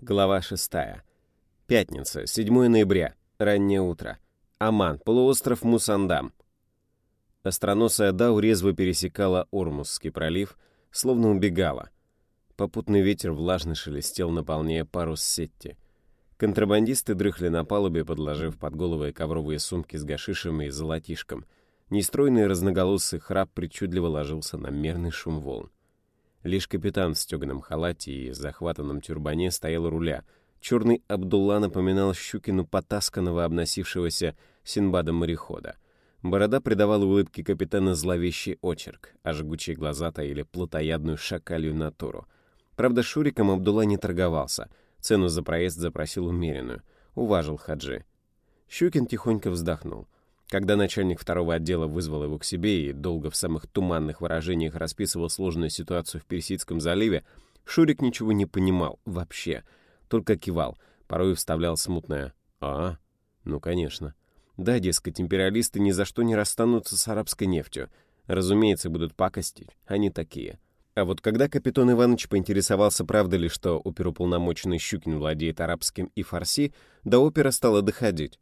Глава 6. Пятница, 7 ноября, раннее утро. Аман, полуостров Мусандам. Остроносая Дау резво пересекала Ормузский пролив, словно убегала. Попутный ветер влажно шелестел, наполняя парус сетти. Контрабандисты дрыхли на палубе, подложив под головы ковровые сумки с гашишем и золотишком. Нестройный разноголосый храп причудливо ложился на мерный шум волн. Лишь капитан в стеганом халате и захватанном тюрбане стоял у руля. Черный Абдулла напоминал Щукину потасканного, обносившегося Синбадом морехода. Борода придавала улыбке капитана зловещий очерк, а жгучие глаза таили плотоядную шакалью натуру. Правда, Шуриком Абдулла не торговался. Цену за проезд запросил умеренную. Уважил Хаджи. Щукин тихонько вздохнул — когда начальник второго отдела вызвал его к себе и долго в самых туманных выражениях расписывал сложную ситуацию в Персидском заливе, Шурик ничего не понимал вообще, только кивал, порой вставлял смутное «А, ну, конечно». Да, дескать, империалисты ни за что не расстанутся с арабской нефтью. Разумеется, будут пакостить, они такие. А вот когда капитан Иванович поинтересовался, правда ли, что оперуполномоченный Щукин владеет арабским и фарси, до опера стало доходить.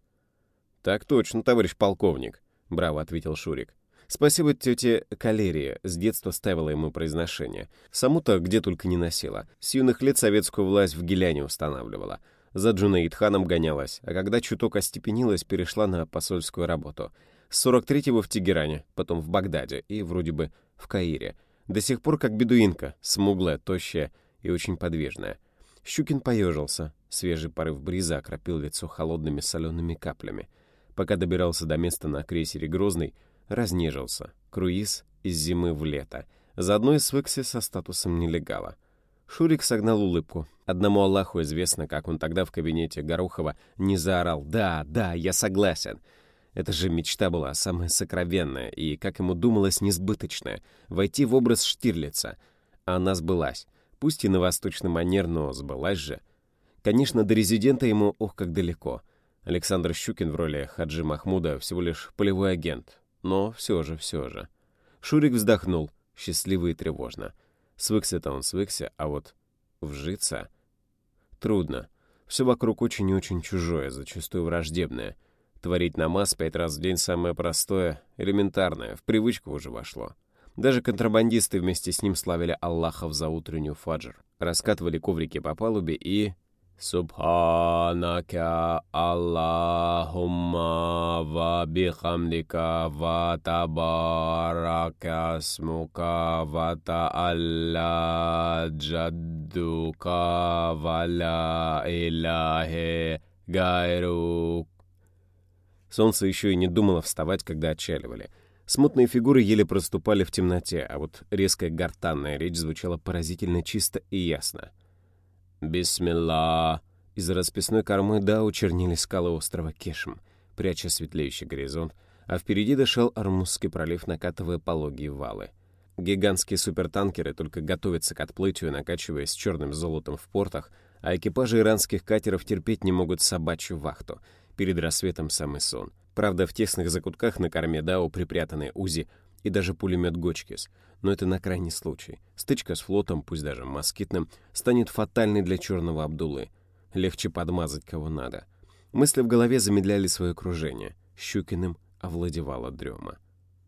«Так точно, товарищ полковник», — браво ответил Шурик. Спасибо тете Калерия, с детства ставила ему произношение. Саму-то где только не носила. С юных лет советскую власть в Геляне устанавливала. За Джунаид-ханом гонялась, а когда чуток остепенилась, перешла на посольскую работу. С 43-го в Тегеране, потом в Багдаде и, вроде бы, в Каире. До сих пор как бедуинка, смуглая, тощая и очень подвижная. Щукин поежился. Свежий порыв бриза окропил лицо холодными солеными каплями. Пока добирался до места на крейсере «Грозный», разнежился. Круиз из зимы в лето. Заодно и свыкся со статусом нелегала. Шурик согнал улыбку. Одному Аллаху известно, как он тогда в кабинете Горохова не заорал «Да, да, я согласен». Это же мечта была самая сокровенная и, как ему думалось, несбыточная — войти в образ Штирлица. А она сбылась. Пусть и на восточный манер, но сбылась же. Конечно, до резидента ему ох как далеко — Александр Щукин в роли Хаджи Махмуда всего лишь полевой агент. Но все же, все же. Шурик вздохнул, счастливо и тревожно. Свыкся-то он свыкся, а вот вжиться... Трудно. Все вокруг очень и очень чужое, зачастую враждебное. Творить намаз пять раз в день самое простое, элементарное, в привычку уже вошло. Даже контрабандисты вместе с ним славили Аллахов за утреннюю фаджр. Раскатывали коврики по палубе и Субханака Аллахумма ва бихамдика ва табарака смука ва та'алла джаддука илахе гайрук. Солнце еще и не думало вставать, когда отчаливали. Смутные фигуры еле проступали в темноте, а вот резкая гортанная речь звучала поразительно чисто и ясно — «Бисмилла!» Из-за расписной кормы Дау чернили скалы острова Кешм, пряча светлеющий горизонт, а впереди дошел Армузский пролив, накатывая пологие валы. Гигантские супертанкеры только готовятся к отплытию, накачиваясь черным золотом в портах, а экипажи иранских катеров терпеть не могут собачью вахту. Перед рассветом самый сон. Правда, в тесных закутках на корме Дау припрятаны УЗИ и даже пулемет Гочкис — но это на крайний случай. Стычка с флотом, пусть даже москитным, станет фатальной для черного Абдулы. Легче подмазать кого надо. Мысли в голове замедляли свое окружение. Щукиным овладевала дрема.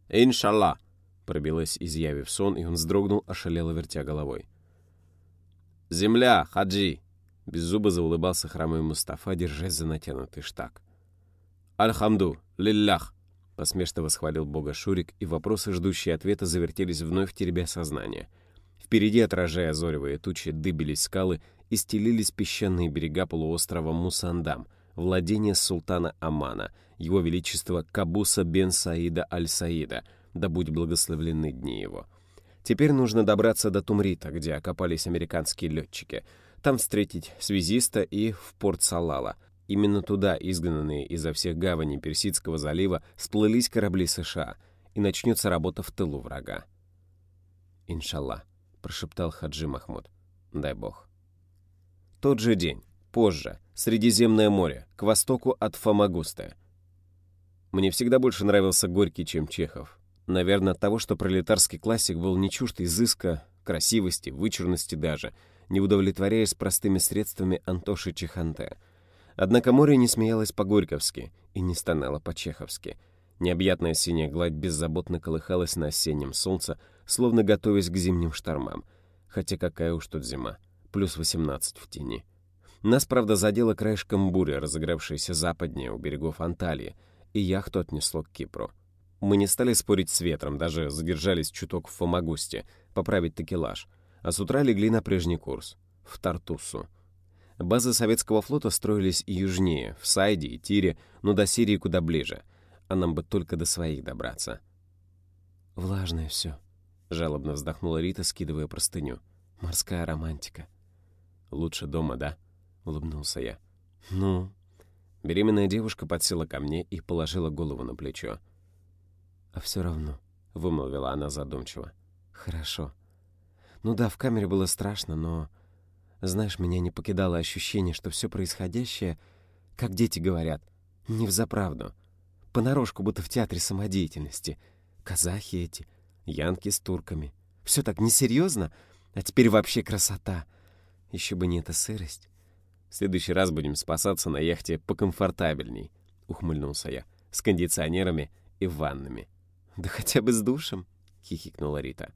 «Иншалла!» — пробилась, изъявив сон, и он вздрогнул, ошалело вертя головой. «Земля, хаджи!» — беззубо заулыбался хромой Мустафа, держась за натянутый штаг. «Альхамду, лиллях!» Посмешно восхвалил бога Шурик, и вопросы, ждущие ответа, завертелись вновь теребя сознание. Впереди, отражая зоревые тучи, дыбились скалы и стелились песчаные берега полуострова Мусандам, владение султана Амана, его величество Кабуса бен Саида аль-Саида, да будь благословлены дни его. Теперь нужно добраться до Тумрита, где окопались американские летчики, там встретить связиста и в порт Салала — Именно туда, изгнанные изо всех гаваней Персидского залива, сплылись корабли США, и начнется работа в тылу врага. «Иншалла», — прошептал Хаджи Махмуд. «Дай бог». Тот же день, позже, Средиземное море, к востоку от Фомагуста. Мне всегда больше нравился Горький, чем Чехов. Наверное, от того, что пролетарский классик был не чужд изыска, красивости, вычурности даже — не удовлетворяясь простыми средствами Антоши Чеханте. Однако море не смеялось по-горьковски и не стонало по-чеховски. Необъятная синяя гладь беззаботно колыхалась на осеннем солнце, словно готовясь к зимним штормам. Хотя какая уж тут зима, плюс 18 в тени. Нас, правда, задело краешком бури, разыгравшейся западнее у берегов Анталии, и яхту отнесло к Кипру. Мы не стали спорить с ветром, даже задержались чуток в Фомагусте, поправить такелаж, а с утра легли на прежний курс, в Тартусу. Базы советского флота строились и южнее, в Сайде и Тире, но до Сирии куда ближе, а нам бы только до своих добраться. «Влажное все», — жалобно вздохнула Рита, скидывая простыню. «Морская романтика». «Лучше дома, да?» — улыбнулся я. «Ну?» Беременная девушка подсела ко мне и положила голову на плечо. «А все равно», — вымолвила она задумчиво. «Хорошо. Ну да, в камере было страшно, но... Знаешь, меня не покидало ощущение, что все происходящее, как дети говорят, не взаправду. Понарошку, будто в театре самодеятельности. Казахи эти, янки с турками. Все так несерьезно, а теперь вообще красота. Еще бы не эта сырость. В следующий раз будем спасаться на яхте покомфортабельней, ухмыльнулся я, с кондиционерами и ваннами. «Да хотя бы с душем», — хихикнула Рита.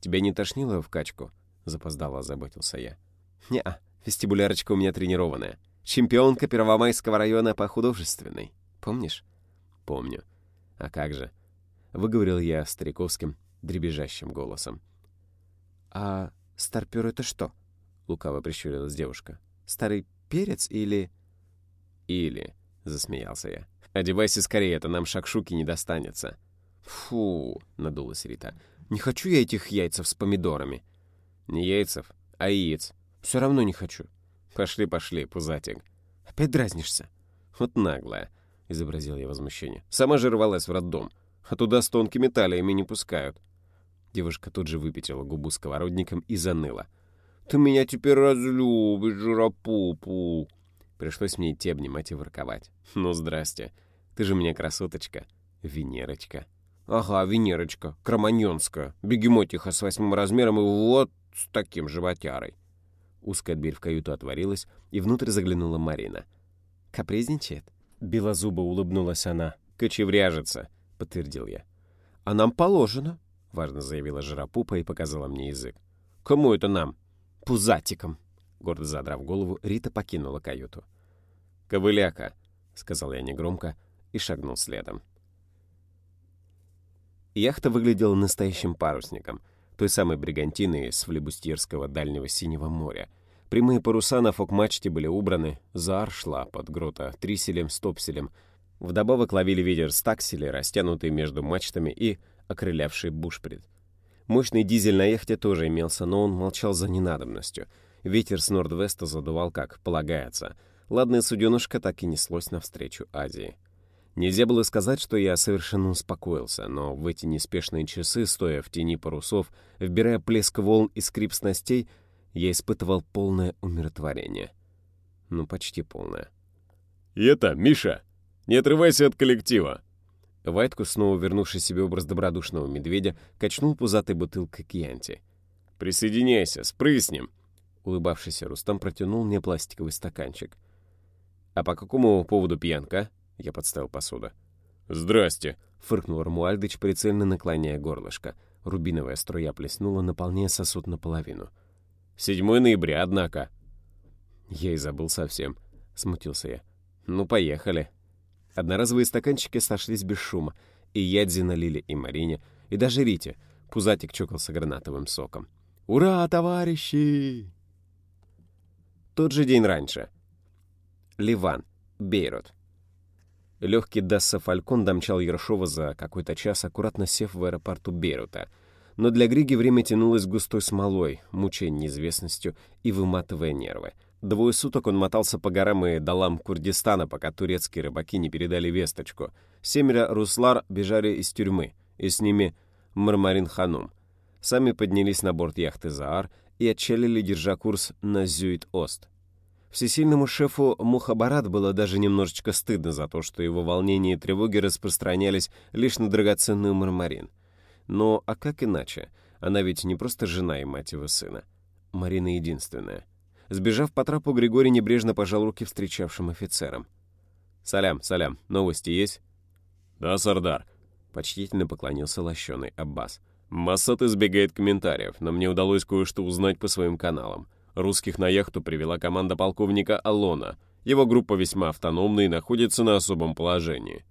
«Тебя не тошнило в качку?» — запоздало озаботился я. «Не-а, вестибулярочка у меня тренированная. Чемпионка Первомайского района по художественной. Помнишь?» «Помню. А как же?» — выговорил я стариковским, дребезжащим голосом. «А старпер это что?» — лукаво прищурилась девушка. «Старый перец или...» «Или...» — засмеялся я. «Одевайся скорее, это нам шакшуки не достанется». «Фу!» — надулась Рита. «Не хочу я этих яйцев с помидорами». «Не яйцев, а яиц. Все равно не хочу». «Пошли, пошли, пузатик». «Опять дразнишься?» «Вот наглая», — изобразил я возмущение. «Сама же рвалась в роддом, а туда с тонкими талиями не пускают». Девушка тут же выпятила губу сковородником и заныла. «Ты меня теперь разлюбишь, жиропупу!» Пришлось мне идти обнимать и ворковать. «Ну, здрасте. Ты же мне красоточка, Венерочка». Ага, Венерочка, кроманьонская, бегемотиха с восьмым размером и вот с таким животярой. Узкая дверь в каюту отворилась, и внутрь заглянула Марина. «Капризничает?» Белозубо улыбнулась она. «Кочевряжется», — подтвердил я. «А нам положено», — важно заявила Жиропупа и показала мне язык. «Кому это нам?» «Пузатиком», — гордо задрав голову, Рита покинула каюту. «Ковыляка», — сказал я негромко и шагнул следом. Яхта выглядела настоящим парусником, той самой бригантиной с флебустьерского дальнего синего моря. Прямые паруса на фок-мачте были убраны, заар шла под грота триселем-стопселем. Вдобавок ловили ветер стаксели, растянутые между мачтами и окрылявший бушприт. Мощный дизель на яхте тоже имелся, но он молчал за ненадобностью. Ветер с норд-веста задувал как полагается. Ладное суденышко так и неслось навстречу Азии. Нельзя было сказать, что я совершенно успокоился, но в эти неспешные часы, стоя в тени парусов, вбирая плеск волн и скрип снастей, я испытывал полное умиротворение. Ну, почти полное. «И это, Миша, не отрывайся от коллектива!» Вайтку, снова вернувший себе образ добродушного медведя, качнул пузатой бутылкой кьянти. «Присоединяйся, спрыснем!» Улыбавшийся Рустам протянул мне пластиковый стаканчик. «А по какому поводу пьянка?» Я подставил посуду. «Здрасте!» — фыркнул Рамуальдыч, прицельно наклоняя горлышко. Рубиновая струя плеснула, наполняя сосуд наполовину. «7 ноября, однако». Я и забыл совсем. Смутился я. «Ну, поехали». Одноразовые стаканчики сошлись без шума, и Ядзи налили и Марине, и даже Рите. Пузатик чокался гранатовым соком. «Ура, товарищи!» Тот же день раньше. Ливан, Бейрут. Легкий Дасса Фалькон домчал Ершова за какой-то час, аккуратно сев в аэропорту Бейрута. Но для Григи время тянулось густой смолой, мучая неизвестностью и выматывая нервы. Двое суток он мотался по горам и долам Курдистана, пока турецкие рыбаки не передали весточку. Семеро руслар бежали из тюрьмы, и с ними Мармарин Ханум. Сами поднялись на борт яхты «Заар» и отчалили, держа курс на Зюит-Ост. Всесильному шефу Мухабарат было даже немножечко стыдно за то, что его волнения и тревоги распространялись лишь на драгоценную мармарин. Но а как иначе? Она ведь не просто жена и мать его сына. Марина единственная. Сбежав по трапу, Григорий небрежно пожал руки встречавшим офицерам. «Салям, салям, новости есть?» «Да, Сардар», — почтительно поклонился лощеный Аббас. «Массат избегает комментариев, но мне удалось кое-что узнать по своим каналам. Русских на яхту привела команда полковника Алона. Его группа весьма автономна и находится на особом положении».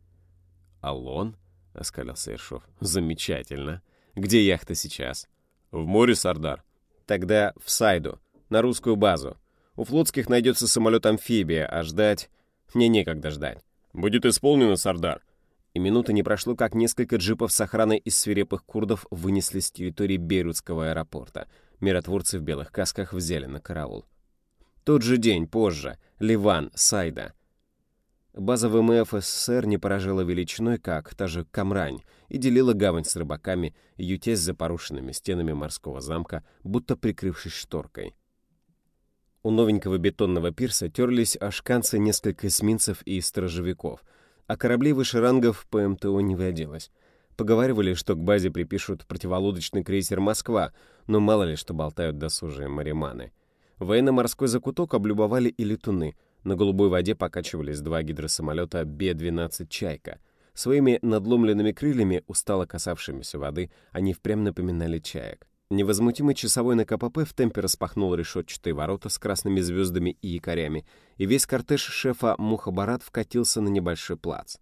«Алон?» — оскалился Ершов. «Замечательно. Где яхта сейчас?» «В море, Сардар». «Тогда в Сайду, на русскую базу. У флотских найдется самолет-амфибия, а ждать... Мне некогда ждать». «Будет исполнено, Сардар». И минуты не прошло, как несколько джипов с охраной из свирепых курдов вынесли с территории Бейрутского аэропорта. Миротворцы в белых касках взяли на караул. Тот же день, позже, Ливан, Сайда. База ВМФ СССР не поражала величиной, как та же Камрань, и делила гавань с рыбаками, ютясь за порушенными стенами морского замка, будто прикрывшись шторкой. У новенького бетонного пирса терлись ашканцы несколько эсминцев и сторожевиков, а кораблей выше рангов по МТО не водилось. Поговаривали, что к базе припишут противолодочный крейсер «Москва», но мало ли что болтают досужие мариманы. Военно-морской закуток облюбовали и летуны — на голубой воде покачивались два гидросамолета Б-12 «Чайка». Своими надломленными крыльями, устало касавшимися воды, они впрямь напоминали чаек. Невозмутимый часовой на КПП в темпе распахнул решетчатые ворота с красными звездами и якорями, и весь кортеж шефа Мухабарат вкатился на небольшой плац.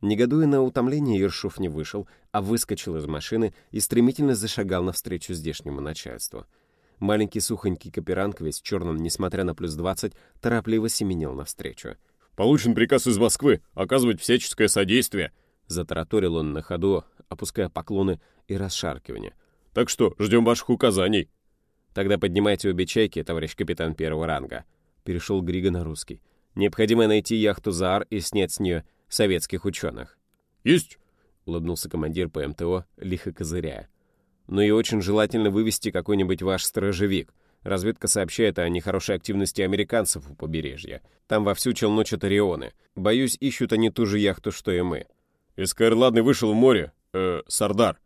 Негодуя на утомление, Ершов не вышел, а выскочил из машины и стремительно зашагал навстречу здешнему начальству — Маленький сухонький Каперанг, весь черным, несмотря на плюс 20, торопливо семенил навстречу. «Получен приказ из Москвы оказывать всяческое содействие», затараторил он на ходу, опуская поклоны и расшаркивания. «Так что, ждем ваших указаний». «Тогда поднимайте обе чайки, товарищ капитан первого ранга», перешел Грига на русский. «Необходимо найти яхту «Заар» и снять с нее советских ученых». «Есть!» — улыбнулся командир ПМТО, лихо козыряя но и очень желательно вывести какой-нибудь ваш сторожевик. Разведка сообщает о нехорошей активности американцев у побережья. Там вовсю челночат Орионы. Боюсь, ищут они ту же яхту, что и мы. СКР «Ладный» вышел в море. Э, Сардар.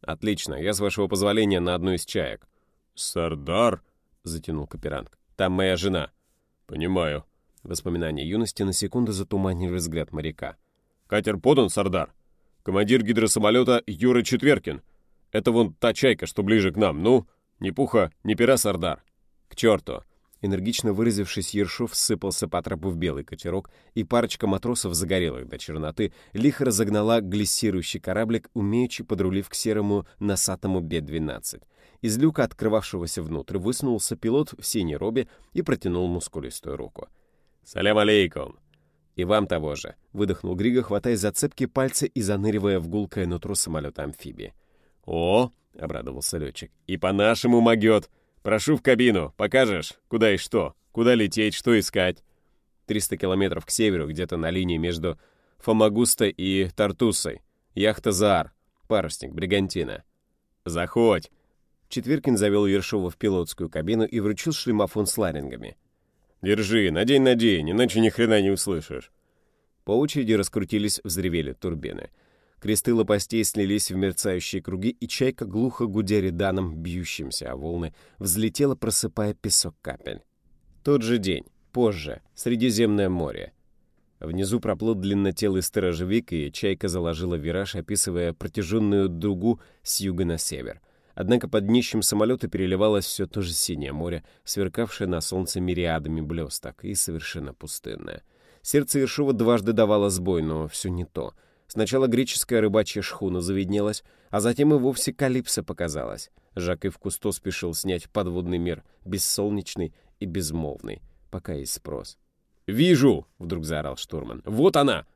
Отлично. Я, с вашего позволения, на одну из чаек. Сардар? Затянул Каперанг. Там моя жена. Понимаю. Воспоминания юности на секунду затуманили взгляд моряка. Катер подан, Сардар. Командир гидросамолета Юра Четверкин. Это вон та чайка, что ближе к нам. Ну, ни пуха, ни пера, Сардар. К черту. Энергично выразившись, Ершов сыпался по трапу в белый катерок, и парочка матросов, загорелых до черноты, лихо разогнала глиссирующий кораблик, умеючи подрулив к серому носатому Б-12. Из люка, открывавшегося внутрь, высунулся пилот в синей робе и протянул мускулистую руку. «Салям алейкум!» «И вам того же!» — выдохнул Григо, хватая за цепки пальцы и заныривая в гулкое нутро самолета-амфибии. «О!» — обрадовался летчик. «И по-нашему могет! Прошу в кабину, покажешь, куда и что, куда лететь, что искать». 300 километров к северу, где-то на линии между Фомагуста и Тартусой. Яхта «Заар», парусник, бригантина. «Заходь!» Четверкин завел Ершова в пилотскую кабину и вручил шлемофон с ларингами. «Держи, надень-надень, иначе ни хрена не услышишь». По очереди раскрутились, взревели турбины — Кресты лопастей слились в мерцающие круги, и чайка, глухо гудя реданом, бьющимся о волны, взлетела, просыпая песок капель. Тот же день, позже, Средиземное море. Внизу проплыл длиннотелый сторожевик, и чайка заложила вираж, описывая протяженную дугу с юга на север. Однако под днищем самолета переливалось все то же синее море, сверкавшее на солнце мириадами блесток, и совершенно пустынное. Сердце Ершова дважды давало сбой, но все не то — Сначала греческая рыбачья шхуна заведнелась, а затем и вовсе Калипсо показалась. Жак и в Кусто спешил снять подводный мир, бессолнечный и безмолвный, пока есть спрос. «Вижу!» — вдруг заорал штурман. «Вот она!»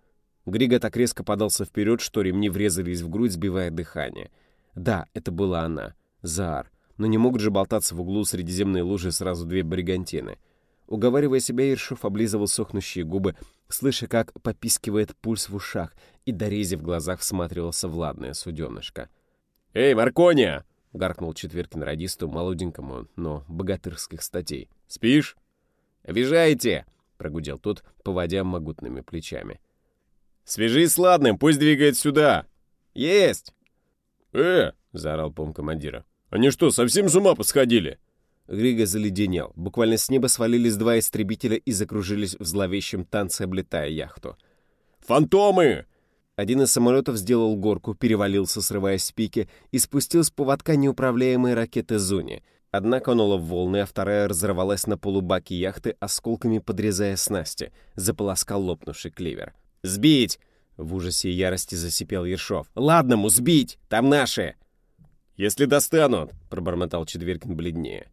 Григо так резко подался вперед, что ремни врезались в грудь, сбивая дыхание. Да, это была она, Заар. Но не могут же болтаться в углу средиземной лужи сразу две бригантины — Уговаривая себя, Иршов облизывал сохнущие губы, слыша, как попискивает пульс в ушах, и дорези в глазах всматривался в ладное суденышко. «Эй, Маркония!» — гаркнул Четверкин радисту, молоденькому, но богатырских статей. «Спишь?» «Обижаете!» — прогудел тот, поводя могутными плечами. «Свяжись с Ладным, пусть двигает сюда!» «Есть!» «Э!» — заорал пом командира. «Они что, совсем с ума посходили?» Григо заледенел. Буквально с неба свалились два истребителя и закружились в зловещем танце, облетая яхту. «Фантомы!» Один из самолетов сделал горку, перевалился, срываясь с пики, и спустил с поводка неуправляемые ракеты «Зуни». Одна канула в волны, а вторая разорвалась на полубаке яхты, осколками подрезая снасти. Заполоскал лопнувший кливер. «Сбить!» — в ужасе и ярости засипел Ершов. «Ладному, сбить! Там наши!» «Если достанут!» — пробормотал Четверкин бледнее.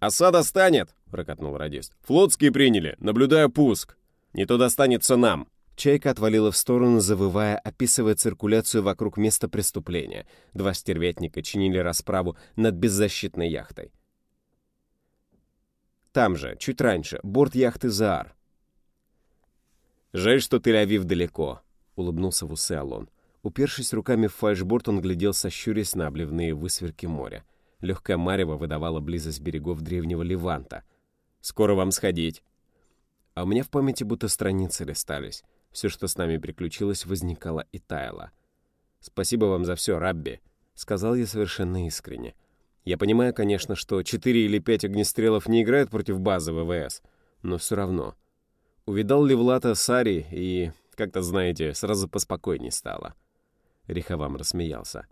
«Осада станет!» — прокатнул радист. «Флотские приняли! Наблюдаю пуск! Не то достанется нам!» Чайка отвалила в сторону, завывая, описывая циркуляцию вокруг места преступления. Два стервятника чинили расправу над беззащитной яхтой. Там же, чуть раньше, борт яхты «Заар». «Жаль, что Тель-Авив далеко», — улыбнулся в усы Алон. Упершись руками в фальшборд, он глядел, сощурясь на обливные высверки моря. Легкая марево выдавала близость берегов древнего Леванта. «Скоро вам сходить». А у меня в памяти будто страницы листались. Все, что с нами приключилось, возникало и таяло. «Спасибо вам за все, Рабби», — сказал я совершенно искренне. «Я понимаю, конечно, что четыре или пять огнестрелов не играют против базы ВВС, но все равно. Увидал ли Влата Сари и, как-то, знаете, сразу поспокойней стало». Риховам рассмеялся.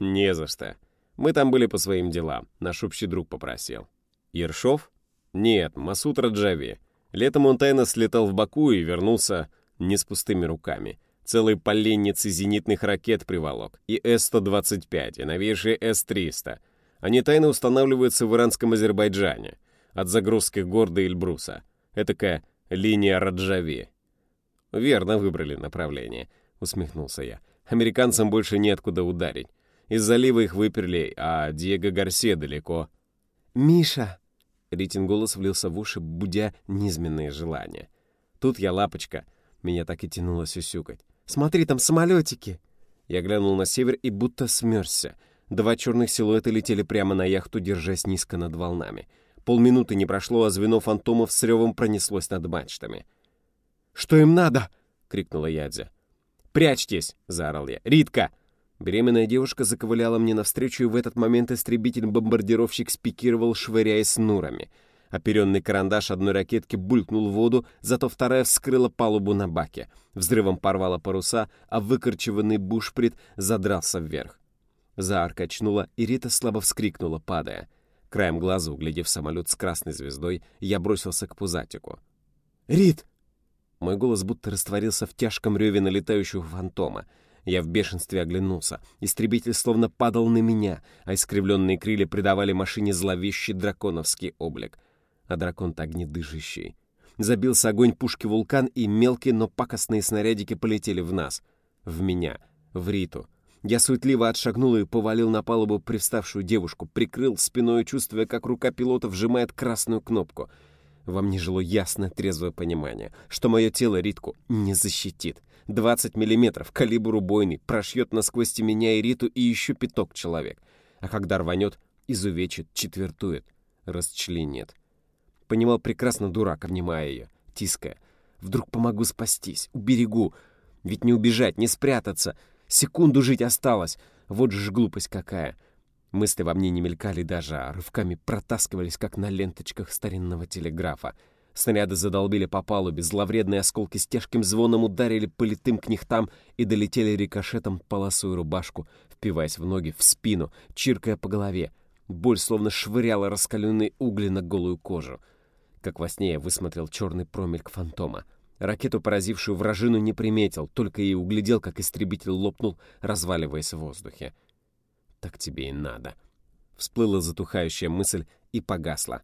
«Не за что. Мы там были по своим делам. Наш общий друг попросил». «Ершов?» «Нет, Масуд Раджави. Летом он тайно слетал в Баку и вернулся не с пустыми руками. Целые поленницы зенитных ракет приволок, и С-125, и новейшие С-300. Они тайно устанавливаются в иранском Азербайджане, от загрузки горда Эльбруса. Этакая линия Раджави. «Верно выбрали направление», — усмехнулся я. «Американцам больше неоткуда ударить. Из залива их выперли, а Диего Гарсия далеко». «Миша!» — Ритин голос влился в уши, будя низменные желания. «Тут я лапочка», — меня так и тянуло сюсюкать. «Смотри, там самолетики!» Я глянул на север и будто смерзся. Два черных силуэта летели прямо на яхту, держась низко над волнами. Полминуты не прошло, а звено фантомов с ревом пронеслось над мачтами. «Что им надо?» — крикнула Ядзя. «Прячьтесь!» — заорал я. «Ритка!» Беременная девушка заковыляла мне навстречу, и в этот момент истребитель-бомбардировщик спикировал, швыряясь нурами — Оперенный карандаш одной ракетки булькнул в воду, зато вторая вскрыла палубу на баке. Взрывом порвала паруса, а выкорчеванный бушприт задрался вверх. Заар качнула, и Рита слабо вскрикнула, падая. Краем глаза, углядев самолет с красной звездой, я бросился к пузатику. «Рит!» Мой голос будто растворился в тяжком реве налетающего фантома. Я в бешенстве оглянулся. Истребитель словно падал на меня, а искривленные крылья придавали машине зловещий драконовский облик а дракон-то огнедышащий. Забился огонь пушки вулкан, и мелкие, но пакостные снарядики полетели в нас. В меня. В Риту. Я суетливо отшагнул и повалил на палубу привставшую девушку, прикрыл спиной, чувствуя, как рука пилота вжимает красную кнопку. Во мне жило ясное, трезвое понимание, что мое тело Ритку не защитит. 20 миллиметров, калибр убойный, прошьет насквозь меня и Риту и еще пяток человек. А когда рванет, изувечит, четвертует, расчленит. Понимал прекрасно дурак, обнимая ее, тиская. Вдруг помогу спастись, уберегу. Ведь не убежать, не спрятаться. Секунду жить осталось. Вот же ж глупость какая. Мысли во мне не мелькали даже, а рывками протаскивались, как на ленточках старинного телеграфа. Снаряды задолбили по палубе, зловредные осколки с тяжким звоном ударили по литым кнехтам и долетели рикошетом полосую рубашку, впиваясь в ноги, в спину, чиркая по голове. Боль словно швыряла раскаленные угли на голую кожу. Как во сне я высмотрел черный промельк фантома. Ракету, поразившую вражину, не приметил, только и углядел, как истребитель лопнул, разваливаясь в воздухе. «Так тебе и надо». Всплыла затухающая мысль и погасла.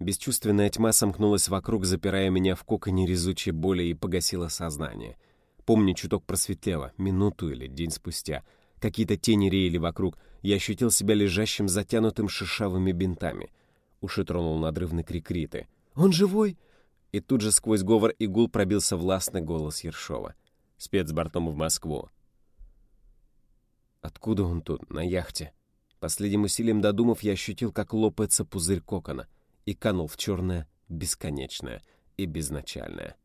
Бесчувственная тьма сомкнулась вокруг, запирая меня в коконе резучей боли и погасила сознание. Помню, чуток просветлело, минуту или день спустя. Какие-то тени реяли вокруг. Я ощутил себя лежащим, затянутым шершавыми бинтами. Уши тронул надрывный крик Риты. Он живой?» И тут же сквозь говор и гул пробился властный голос Ершова. «Спецбортом в Москву». Откуда он тут, на яхте? Последним усилием додумав, я ощутил, как лопается пузырь кокона и канул в черное, бесконечное и безначальное.